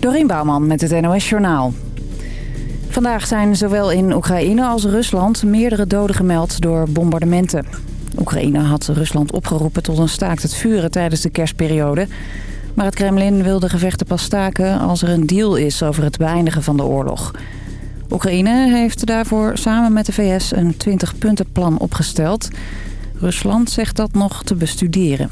Dorien Bouwman met het NOS Journaal. Vandaag zijn zowel in Oekraïne als Rusland meerdere doden gemeld door bombardementen. Oekraïne had Rusland opgeroepen tot een staakt het vuren tijdens de kerstperiode. Maar het Kremlin wil de gevechten pas staken als er een deal is over het beëindigen van de oorlog. Oekraïne heeft daarvoor samen met de VS een 20-puntenplan opgesteld. Rusland zegt dat nog te bestuderen.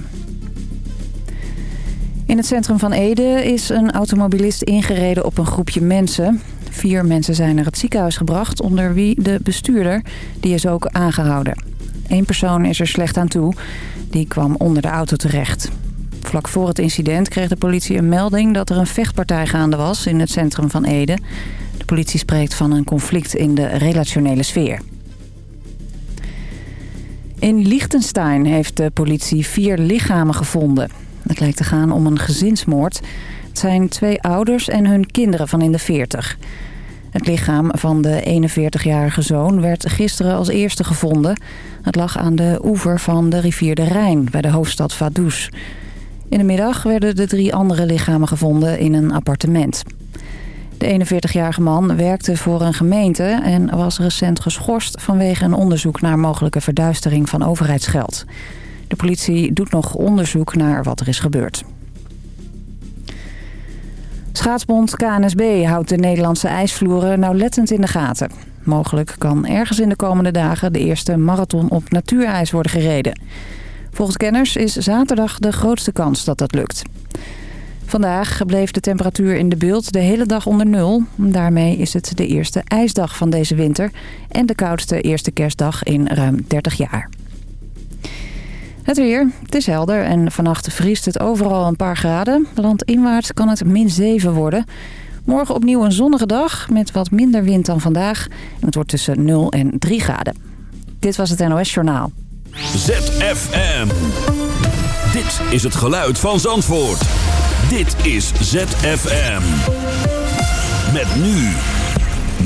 In het centrum van Ede is een automobilist ingereden op een groepje mensen. Vier mensen zijn naar het ziekenhuis gebracht, onder wie de bestuurder. Die is ook aangehouden. Eén persoon is er slecht aan toe. Die kwam onder de auto terecht. Vlak voor het incident kreeg de politie een melding dat er een vechtpartij gaande was in het centrum van Ede. De politie spreekt van een conflict in de relationele sfeer. In Liechtenstein heeft de politie vier lichamen gevonden. Het lijkt te gaan om een gezinsmoord. Het zijn twee ouders en hun kinderen van in de 40. Het lichaam van de 41-jarige zoon werd gisteren als eerste gevonden. Het lag aan de oever van de rivier de Rijn bij de hoofdstad Vaduz. In de middag werden de drie andere lichamen gevonden in een appartement. De 41-jarige man werkte voor een gemeente en was recent geschorst vanwege een onderzoek naar mogelijke verduistering van overheidsgeld. De politie doet nog onderzoek naar wat er is gebeurd. Schaatsbond KNSB houdt de Nederlandse ijsvloeren nauwlettend in de gaten. Mogelijk kan ergens in de komende dagen de eerste marathon op natuurijs worden gereden. Volgens kenners is zaterdag de grootste kans dat dat lukt. Vandaag bleef de temperatuur in de beeld de hele dag onder nul. Daarmee is het de eerste ijsdag van deze winter... en de koudste eerste kerstdag in ruim 30 jaar. Het weer. Het is helder en vannacht vriest het overal een paar graden. Landinwaarts kan het min 7 worden. Morgen opnieuw een zonnige dag met wat minder wind dan vandaag. Het wordt tussen 0 en 3 graden. Dit was het NOS Journaal. ZFM. Dit is het geluid van Zandvoort. Dit is ZFM. Met nu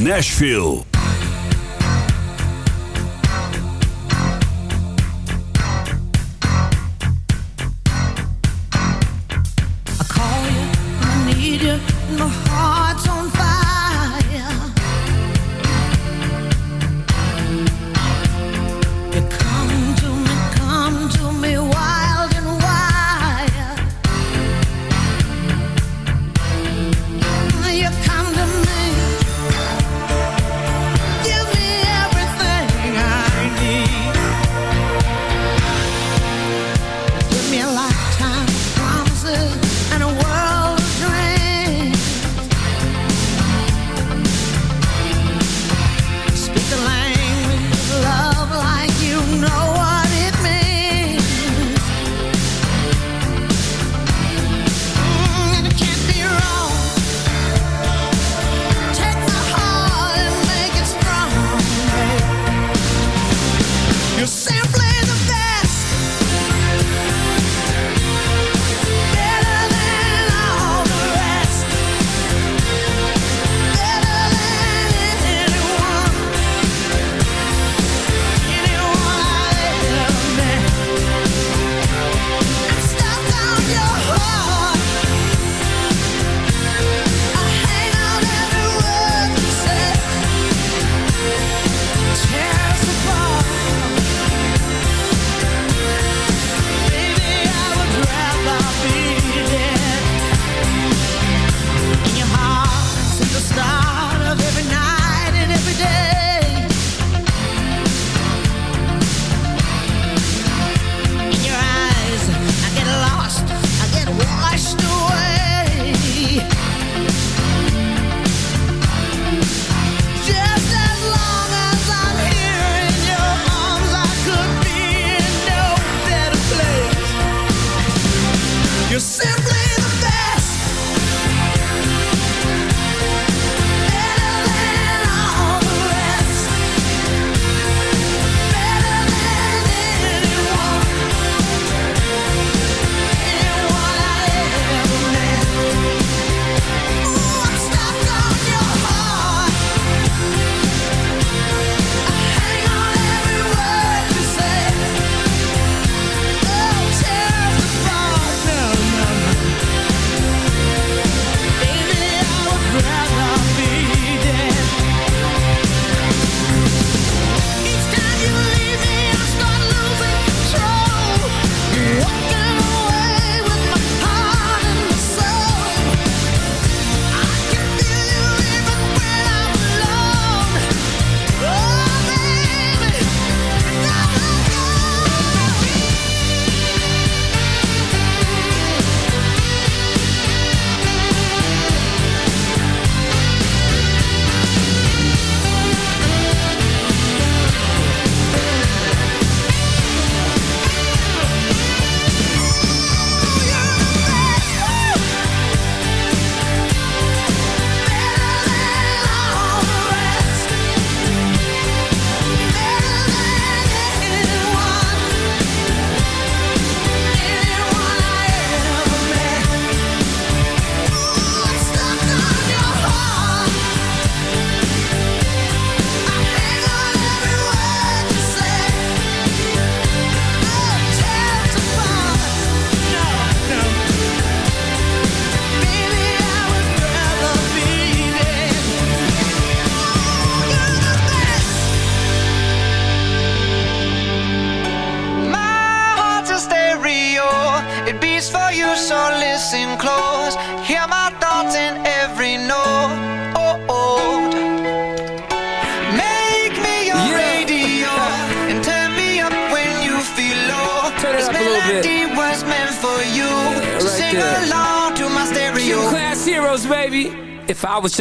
Nashville. My heart's on fire.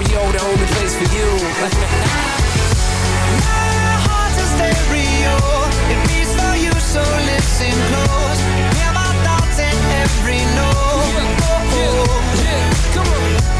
stereo, the only place for you. My heart's a stereo. It beats for you, so listen close. Hear my thoughts in every note. Come on.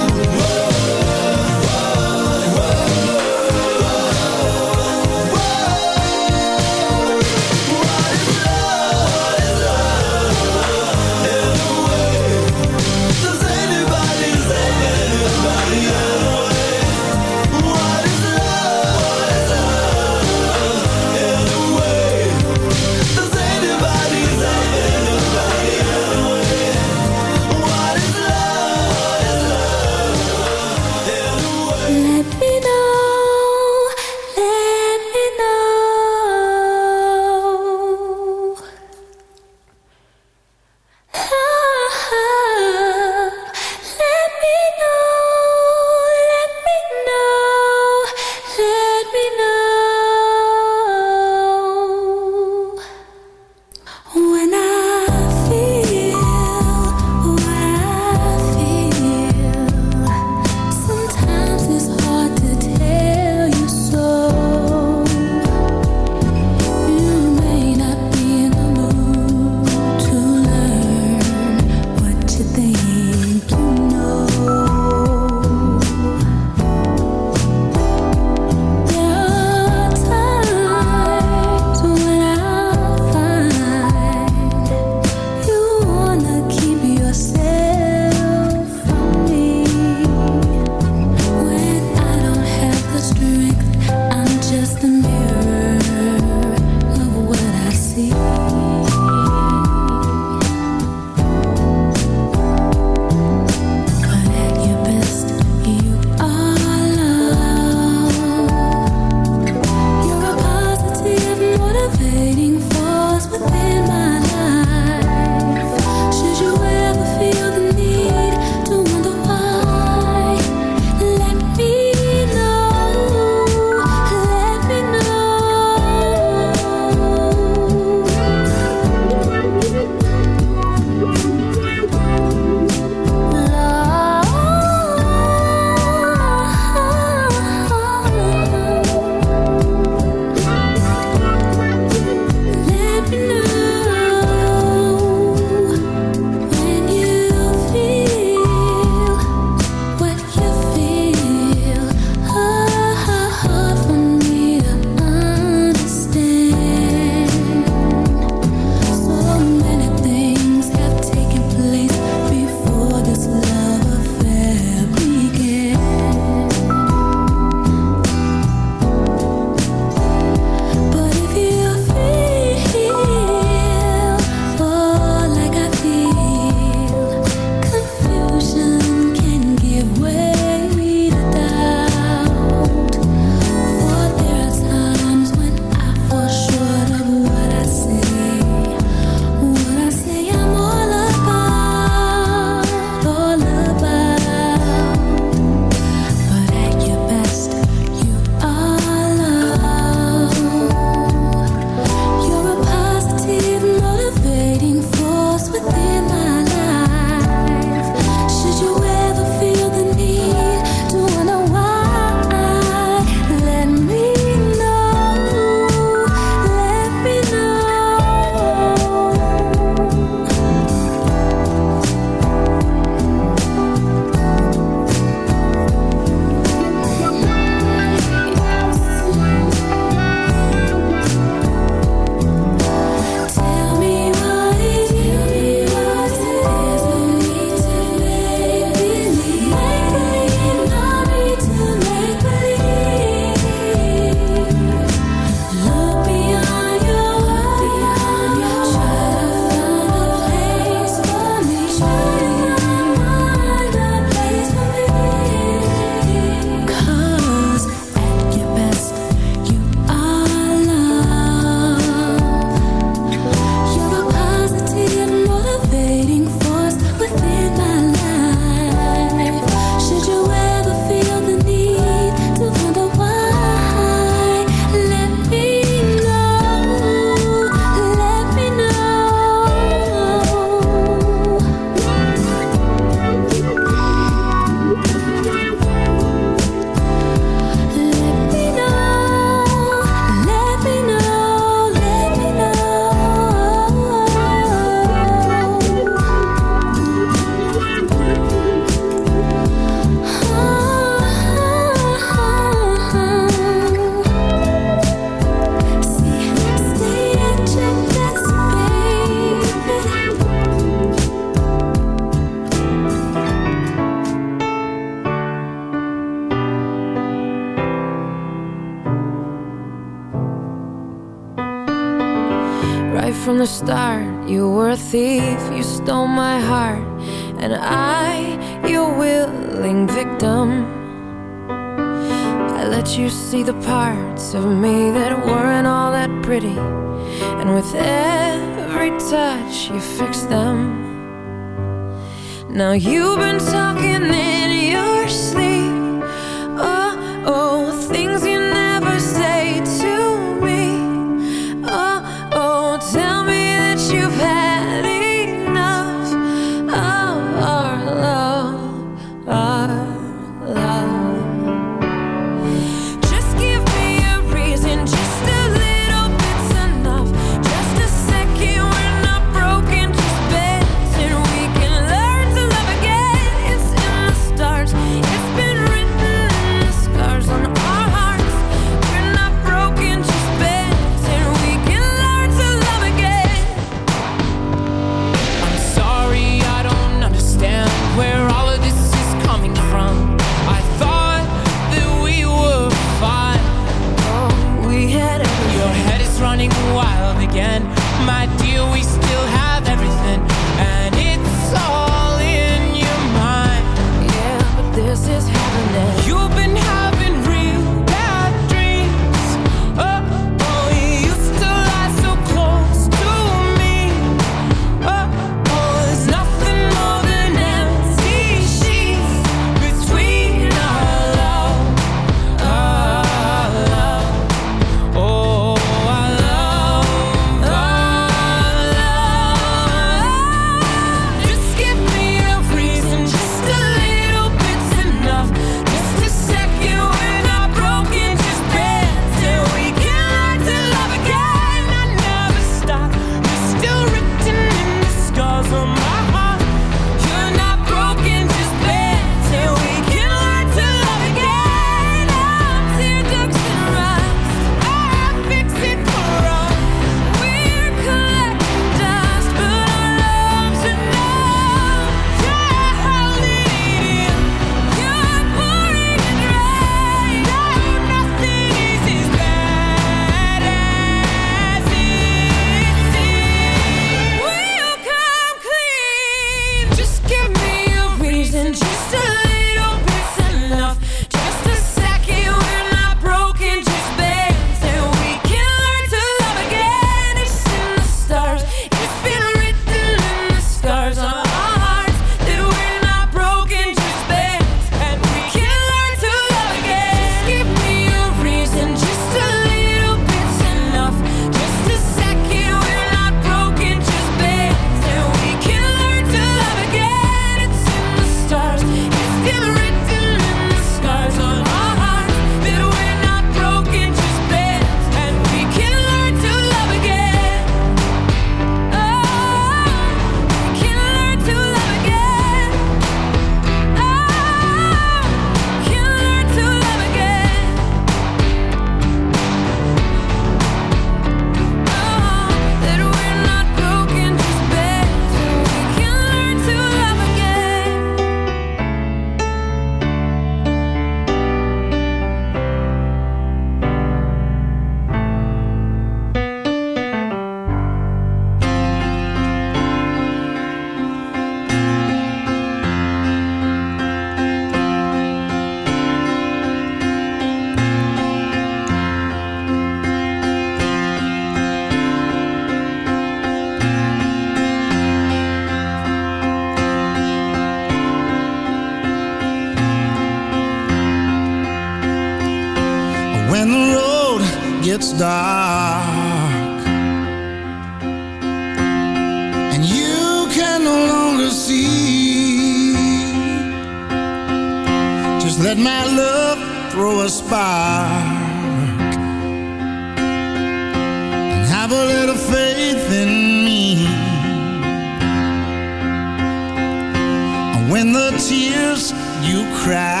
Cry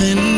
nothing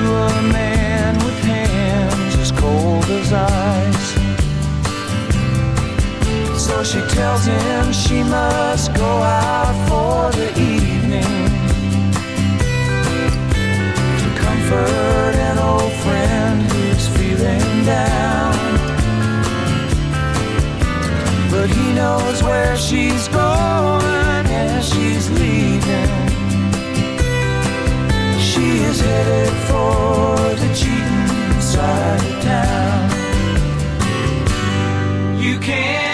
a man with hands as cold as ice. So she tells him she must go out for the evening to comfort an old friend who's feeling down. But he knows where she's going as she's leaving was headed for the cheating side of town. You can't.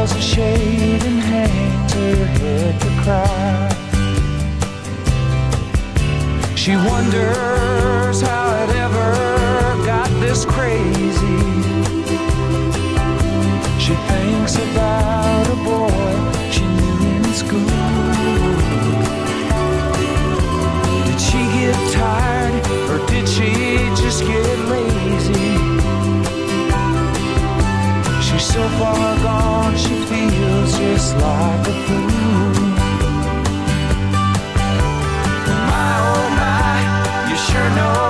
draws a shade and hangs her head to cry. She wonders how it ever got this crazy. She thinks about a boy she knew in school. Did she get tired or did she just get lazy? She's so far gone, she feels just like a fool. My oh my, you sure know.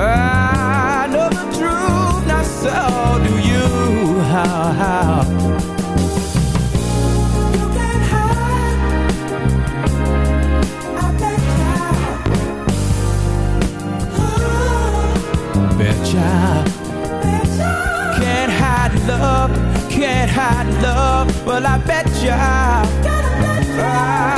I know the truth, not so do you. How, how? Betcha. Can't hide I bet you. Bet you. Can't hide love, can't hide love. Well, I bet ya. I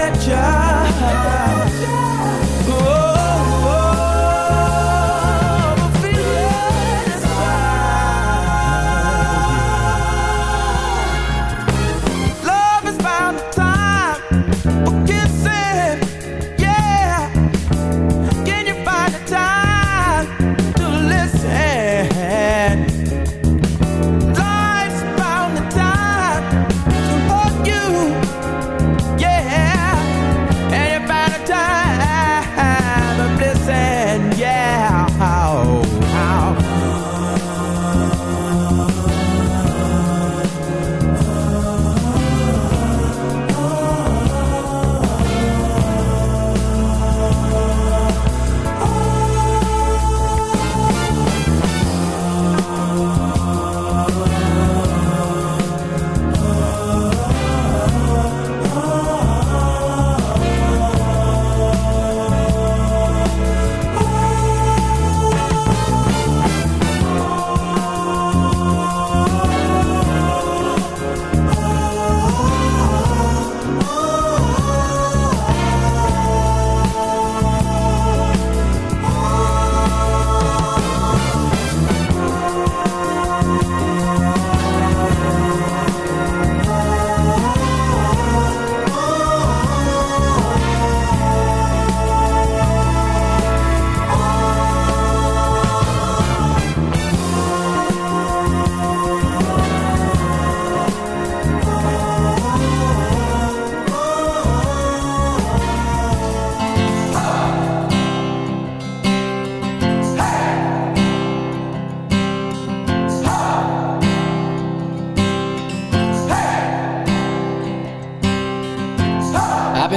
Well,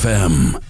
FM.